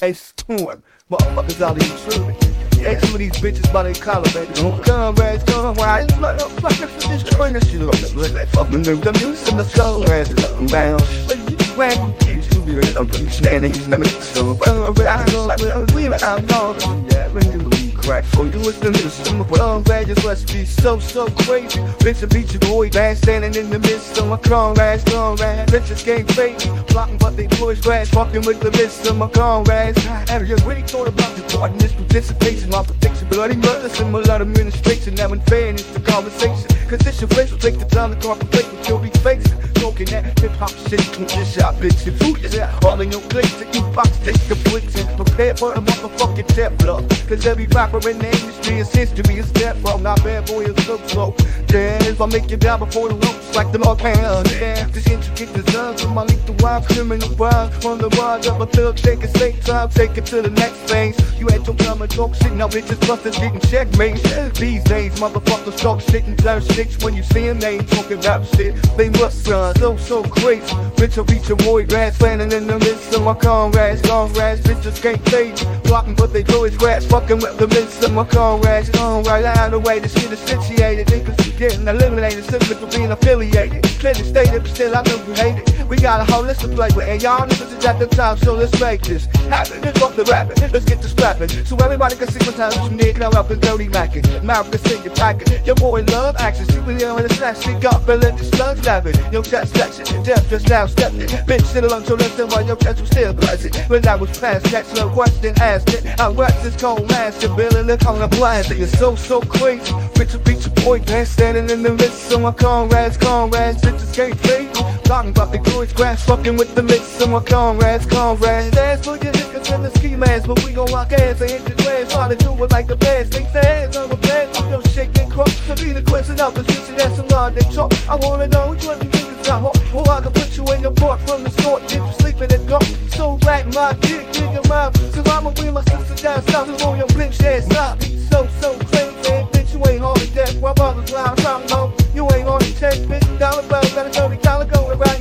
Hey, storm. Motherfuckers out here tripping. Hey, some of these bitches by their collar, baby. Don't come, rats, come, why? Motherfuckers for this joint, that shit up. Let fucking you some of the skull, rats, up and down. But you, when you should be ready, I'm standing, never so. But I know, like, we, I'm not, yeah, you crack for you it's the system of well badges must be so so crazy. Bitch a beach boy bad standing in the midst of my comrades comrades. Bitches game crazy blocking but they push grass fucking with the midst of my comrades. And just really thought about the in this participation my protection bloody murder similar administration. Now in fairness the conversation. Cause this your place will take the time to contemplate what you'll be facing talking that hip hop shit to this shot bitch the food is out all in your place that you box take the bricks and prepare for a motherfucking Teflon cause every rapper in the industry is history is step from not bad boy is so slow Dance, I make you die before the ropes like the Lord Pan Yeah, this intricate design from my lethal wild criminal wild From the wild a thug, take it same time, take it to the next phase. You had your time and talk shit, now bitches bustin' getting checkmate. These days, motherfuckers talk shit and turn sticks when you see them, they ain't talking about shit. They must run so, so crazy. Bitch, I reach a boy, grass landing in the midst of my comrades. Comrades, bitches can't fade Blocking, but they always rats, fucking with the midst of my comrades. Comrades, out of the way, this shit is situated Niggas getting eliminated simply for being affiliated. Clearly stated, but still I know you hate it. We got a whole list to play with, and y'all niggas is at the top, so let's make this happen. Off the rapping, let's get the scrapping So everybody can see what time you need, now up and dirty macking Mouth can see you packing, your boy love action Super young and slash, shit got and let the slugs laughing Yo, chest section, death just now stepping. Bitch, sit along, so listen while your chest was still buzzing. When I was past that, no question asked it. I watched this cold master, Billy, look on the blast You're so, so crazy, bitch, a beat your boy, man Standing in the midst of my comrades, comrades, bitches can't fake Talking about the glorious grass, fucking with the mix of my comrades, comrades. Dance for your niggas and the ski masks, but we gon' rock ass and hit the glass Try to do it like the best, they say it's on the best I'm just shaking crop, to be the question of the future, that's a lot they talk. I wanna know which one you niggas got hot Or I can put you in your park from the store, if you sleeping and go So black, my dick, nigga, my So I'ma bring my sister down south. And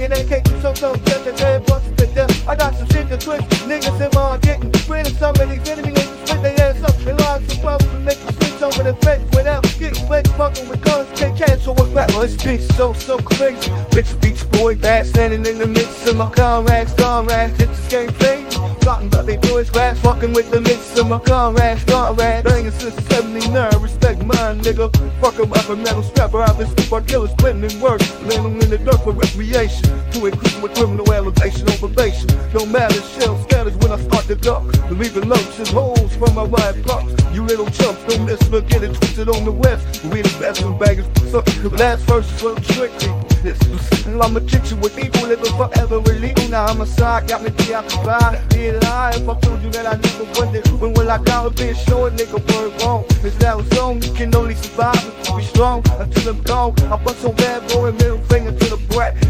going around your neck Cake, so, so, death, death, death, to death. I got some shit to twist. Niggas in my getting Bringing some of these enemy niggas Split their ass up. And line some bubbles And make them switch over the fence Without getting Fucking with guns Can't cancel with rap Well, this bitch so, so crazy. Bitch, beach boy Bad standing in the midst of my comrades Comrades, it's this game fake Talking about they boys rats. Fucking with the midst of my comrades Comrades, banging since 79 Respect mine, nigga. Fucking up a metal strapper out this super killer splitting in work. Them in the dirt for recreation. To increase my criminal elevation on probation No matter, shell scatters when I start to duck. Leaving lumps and holes from my right parts You little chumps, don't miss, look get it twisted on the west. We the best of baggers, so last verse is so tricky I'ma treat you with people living forever illegal Now I'm a side, got me preoccupied. Be alive, if I told you that I never wondered When will I go be a short nigga word wrong. It's that was wrong, you can only survive be strong. Until I'm gone, I bust on bad boy and middle brat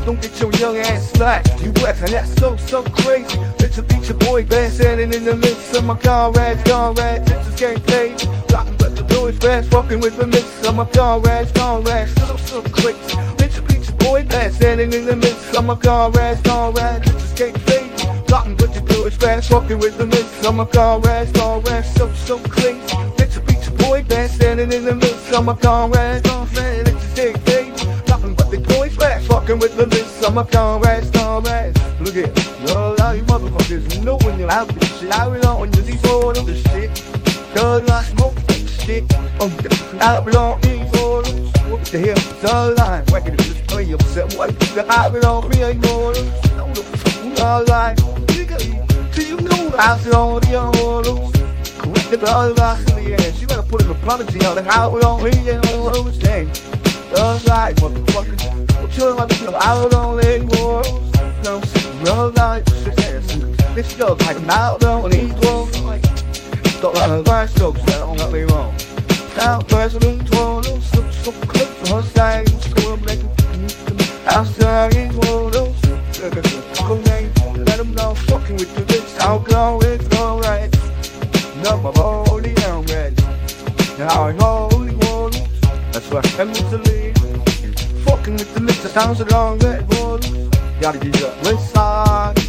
Don't get your young ass slapped, you And that's so, so crazy. Bitch, I beat your boy bad Standing in the midst of my comrades, comrades This is game played, rockin' but the is fast Fucking with the mix of my comrades, comrades So, so crazy. Bitch, I beat your boy bad Standing in the midst of my comrades, comrades This is game played Blocking you do is fast, fucking with the mix of my comrades, comrades, so, so crazy. Bitch, I beat your boy band, standing in the mix of my comrades, comrades, fucking with the mix of my comrades, comrades. Look at all out you motherfuckers know when you're out this shit. I belong in these photos, the shit. Cause I smoke this shit. Oh, I belong in these photos. What the hell? It's all line, whacking it, just play yourself. What the I belong in these photos. All line. Do you know I said all the others? Correct the blood of in the ass. You gotta put an apology on the how we don't hear you all the thing. That's right, motherfuckers. What you want to do? I don't more. No, real life. This goes like on these walls. Don't let the jokes that don't let me wrong. Now, President Trump, so, so quick her side. So I'm these walls. Let them know fucking with you. This how go it's alright. Number holy I'm ready. Now I holy one. That's what I'm to leave. Fucking with the the sounds along that wall. Gotta get up, west side.